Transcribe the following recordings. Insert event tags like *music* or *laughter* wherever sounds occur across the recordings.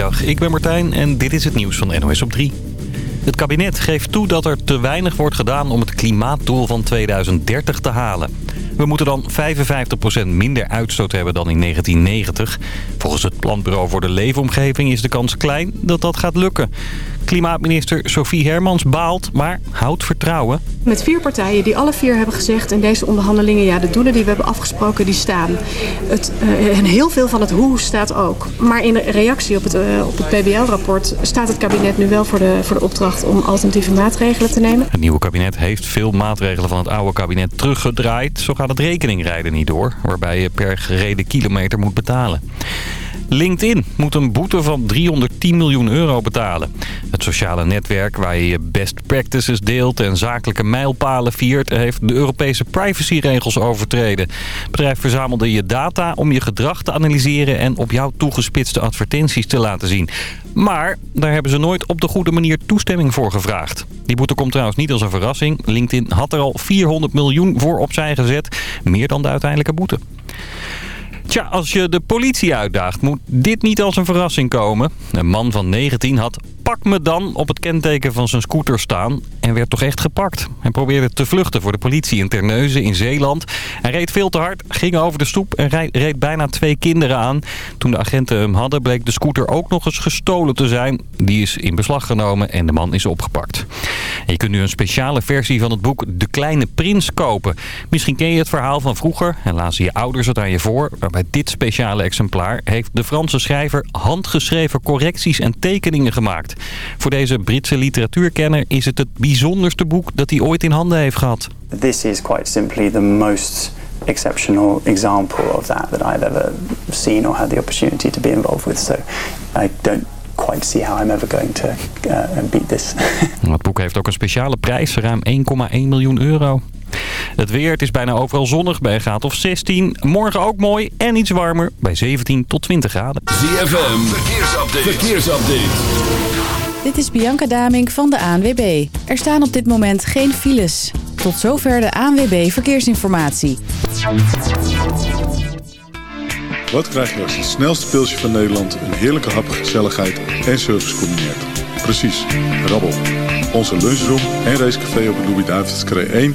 Goedemiddag, ik ben Martijn en dit is het nieuws van NOS op 3. Het kabinet geeft toe dat er te weinig wordt gedaan om het klimaatdoel van 2030 te halen. We moeten dan 55% minder uitstoot hebben dan in 1990. Volgens het Planbureau voor de Leefomgeving is de kans klein dat dat gaat lukken. Klimaatminister Sophie Hermans baalt, maar houdt vertrouwen. Met vier partijen die alle vier hebben gezegd in deze onderhandelingen... ja, de doelen die we hebben afgesproken, die staan. Het, uh, en heel veel van het hoe staat ook. Maar in reactie op het, uh, op het PBL-rapport staat het kabinet nu wel voor de, voor de opdracht... om alternatieve maatregelen te nemen. Het nieuwe kabinet heeft veel maatregelen van het oude kabinet teruggedraaid. Zo gaat het rekeningrijden niet door, waarbij je per gereden kilometer moet betalen. LinkedIn moet een boete van 310 miljoen euro betalen. Het sociale netwerk waar je je best practices deelt en zakelijke mijlpalen viert... heeft de Europese privacyregels overtreden. Het bedrijf verzamelde je data om je gedrag te analyseren... en op jou toegespitste advertenties te laten zien. Maar daar hebben ze nooit op de goede manier toestemming voor gevraagd. Die boete komt trouwens niet als een verrassing. LinkedIn had er al 400 miljoen voor opzij gezet. Meer dan de uiteindelijke boete. Tja, als je de politie uitdaagt, moet dit niet als een verrassing komen. Een man van 19 had pak me dan op het kenteken van zijn scooter staan en werd toch echt gepakt. Hij probeerde te vluchten voor de politie in Terneuzen in Zeeland. Hij reed veel te hard, ging over de stoep en reed bijna twee kinderen aan. Toen de agenten hem hadden bleek de scooter ook nog eens gestolen te zijn. Die is in beslag genomen en de man is opgepakt. Je kunt nu een speciale versie van het boek De Kleine Prins kopen. Misschien ken je het verhaal van vroeger en lazen je ouders het aan je voor. Maar bij dit speciale exemplaar heeft de Franse schrijver handgeschreven correcties en tekeningen gemaakt. Voor deze Britse literatuurkenner is het het bijzonderste boek dat hij ooit in handen heeft gehad. This is quite simply the most exceptional example of that that I've ever seen or had the opportunity to be involved with. So I don't quite see how I'm ever going to uh, beat this. *laughs* Het boek heeft ook een speciale prijs, ruim 1,1 miljoen euro. Het weer, het is bijna overal zonnig bij een graad of 16. Morgen ook mooi en iets warmer bij 17 tot 20 graden. ZFM, verkeersupdate. verkeersupdate. Dit is Bianca Daming van de ANWB. Er staan op dit moment geen files. Tot zover de ANWB Verkeersinformatie. Wat krijg je als het snelste pilsje van Nederland... een heerlijke hap, gezelligheid en service combineert? Precies, rabbel. Onze lunchroom en racecafé op de Louis-David's 1...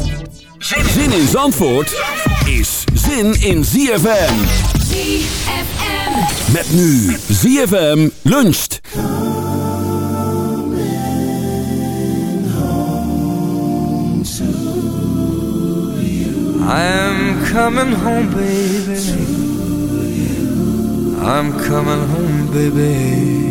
Zin in Zandvoort is zin in ZFM. ZFM. Met nu ZFM luncht. I'm coming home, baby. I'm coming home, baby.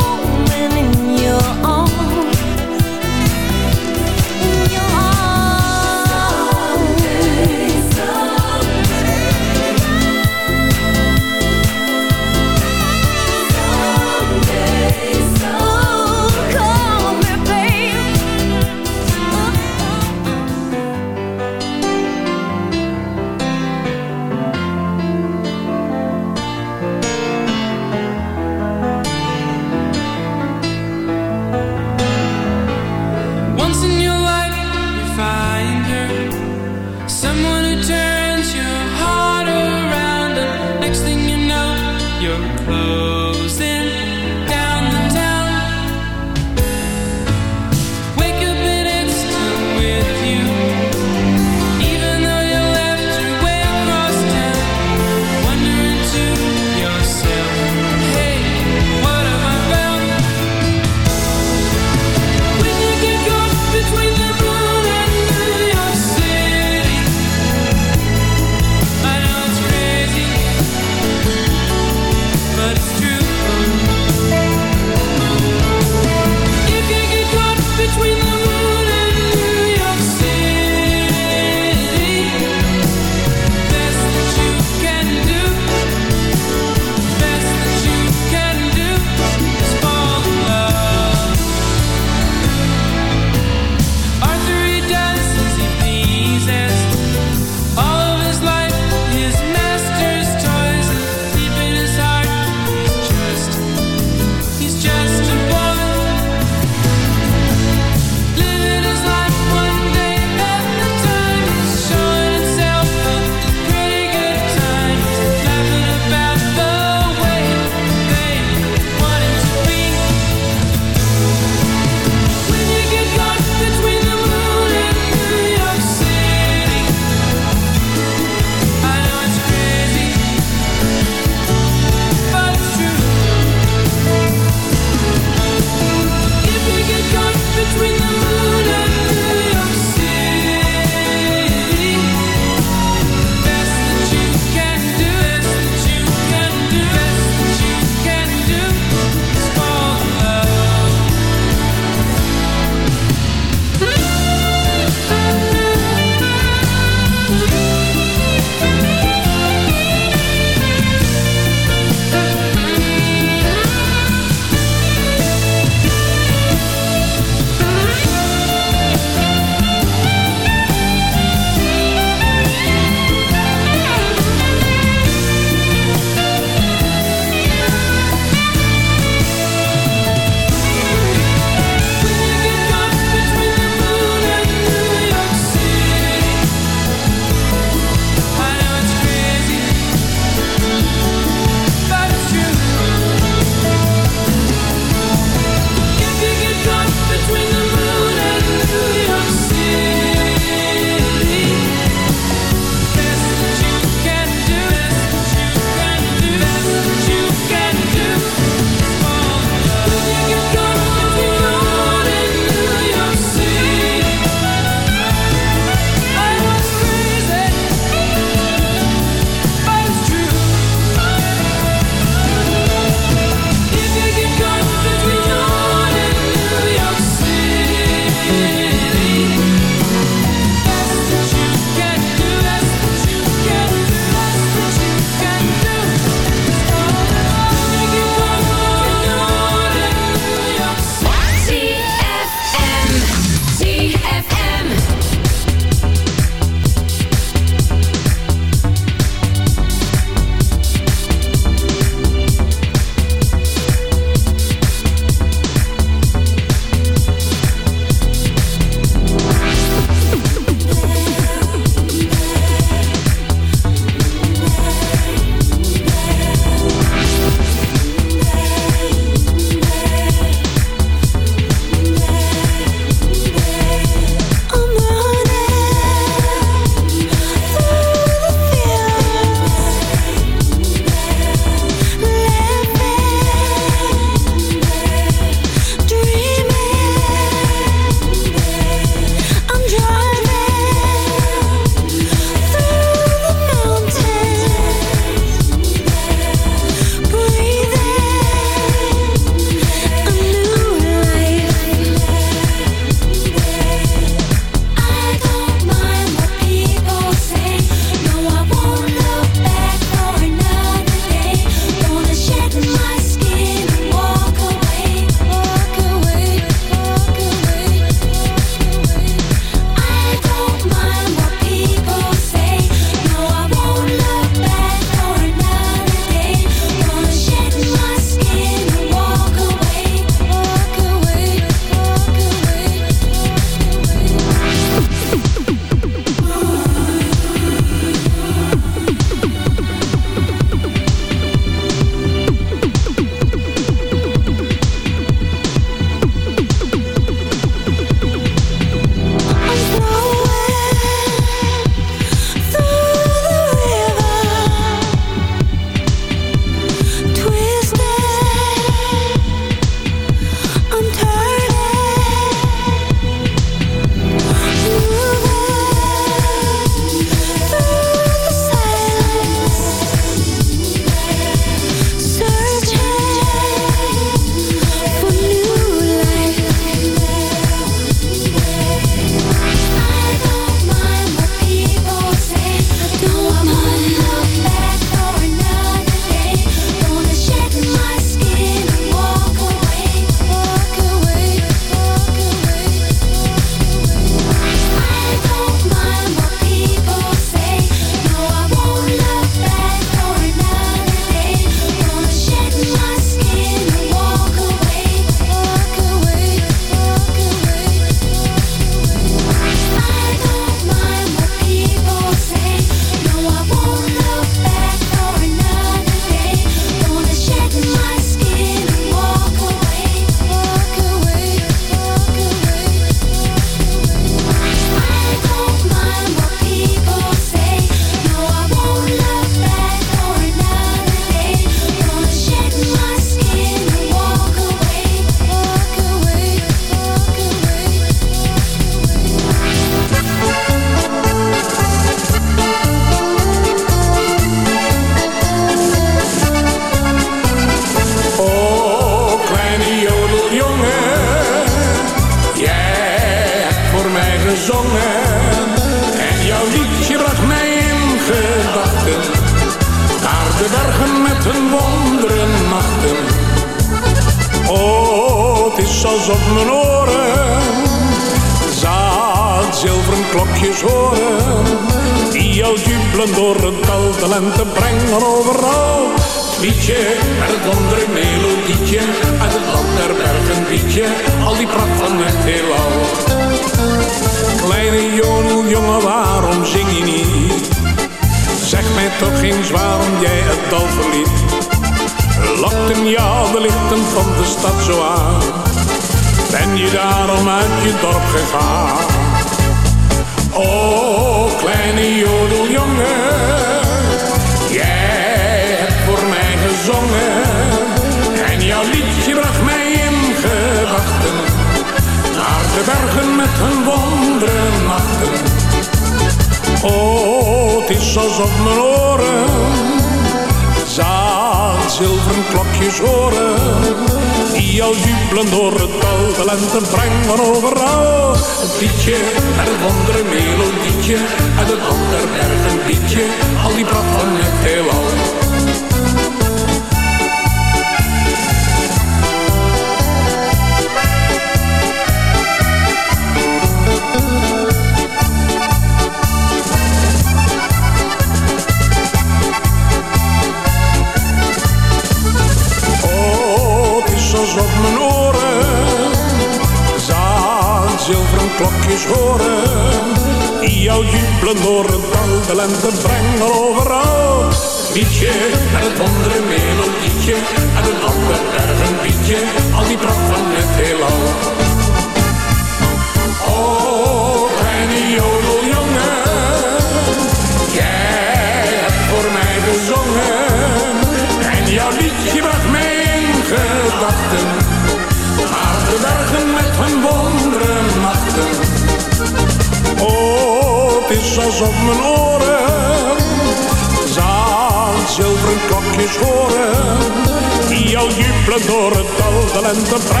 door het dal, de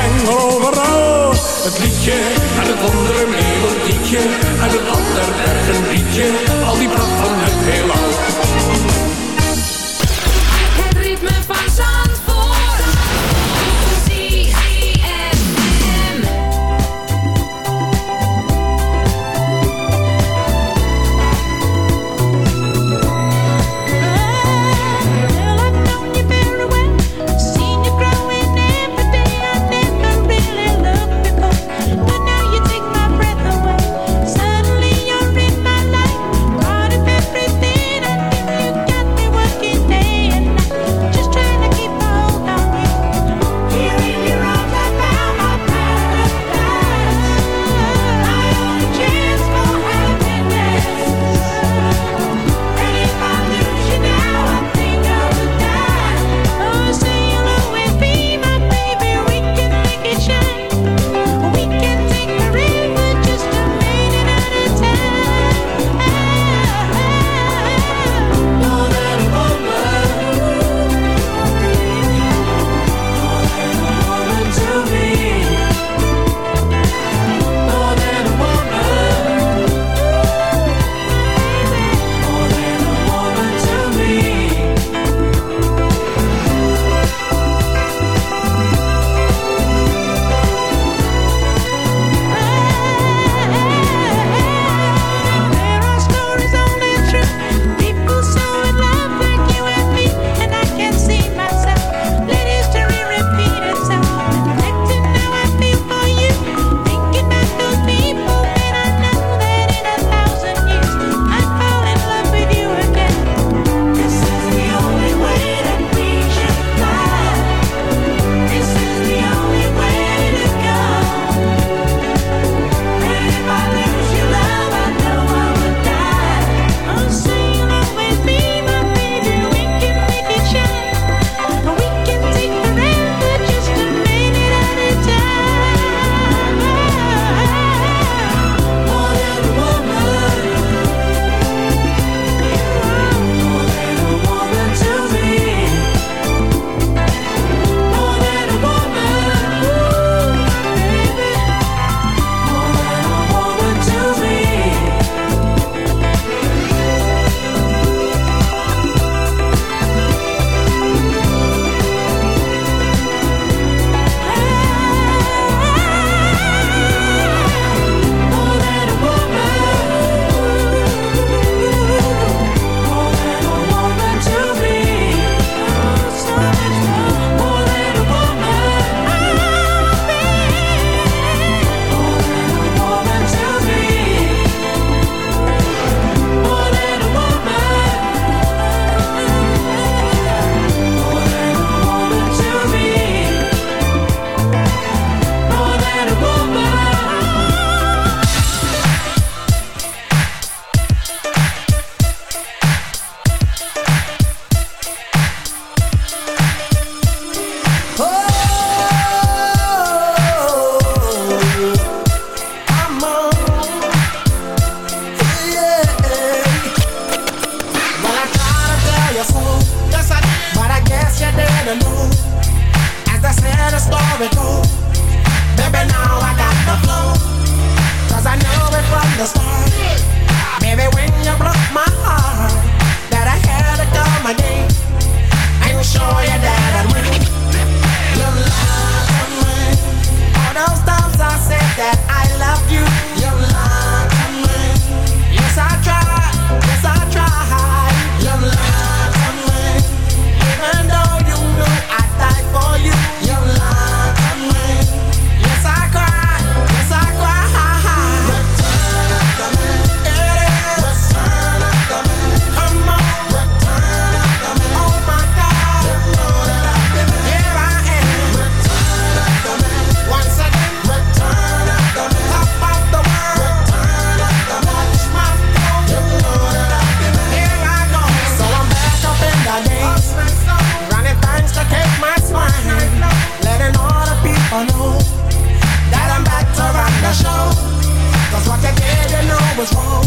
was wrong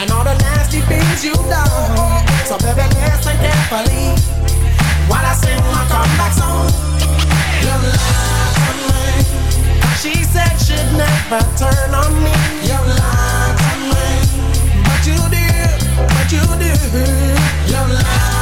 and all the nasty things you've done. So baby, listen carefully while I sing my comeback song. You lied to me. She said she'd never turn on me. You lied to me, but you did, but you did. You lied.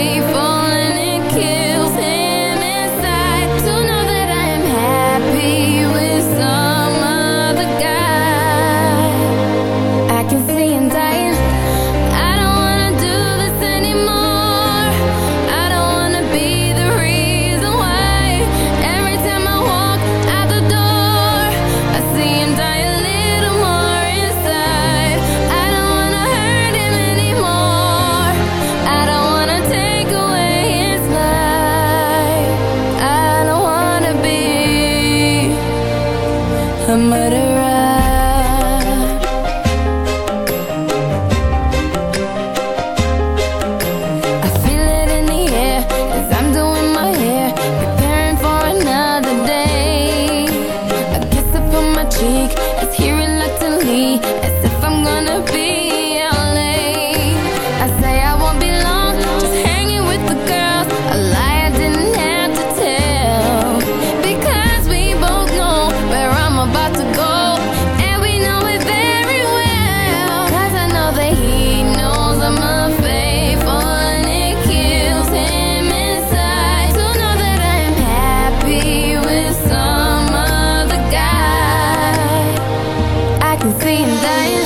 the green dying.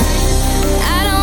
I don't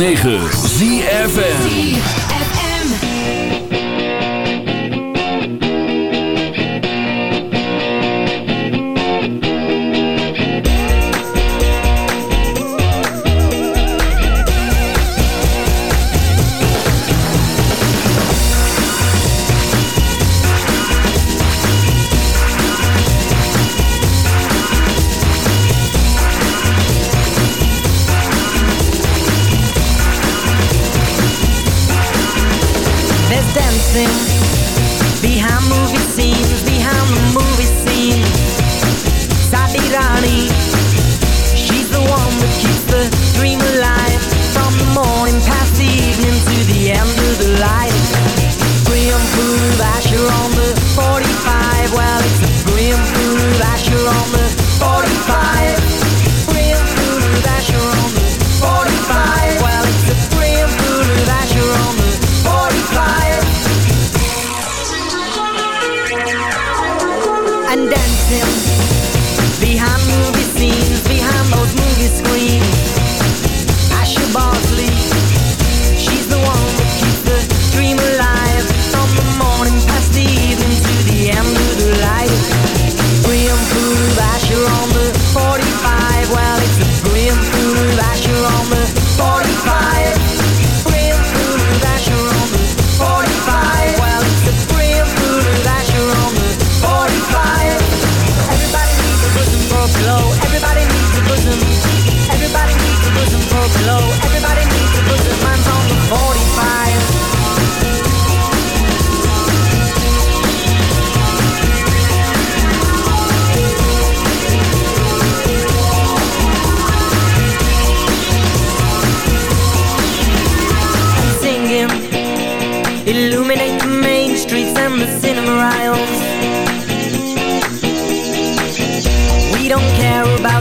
9.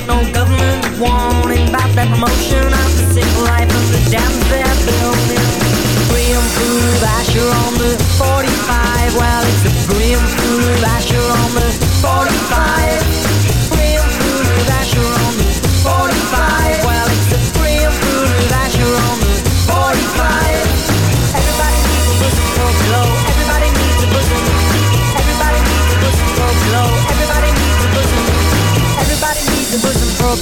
About no government warning about that promotion of the sick life of the dams they're building. Brim food Asher on the 45. Well, it's a brim food Asher on the 45.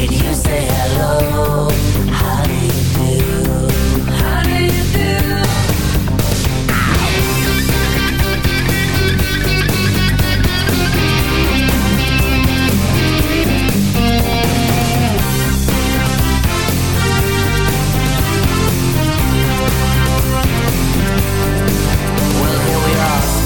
Did you say hello? How do you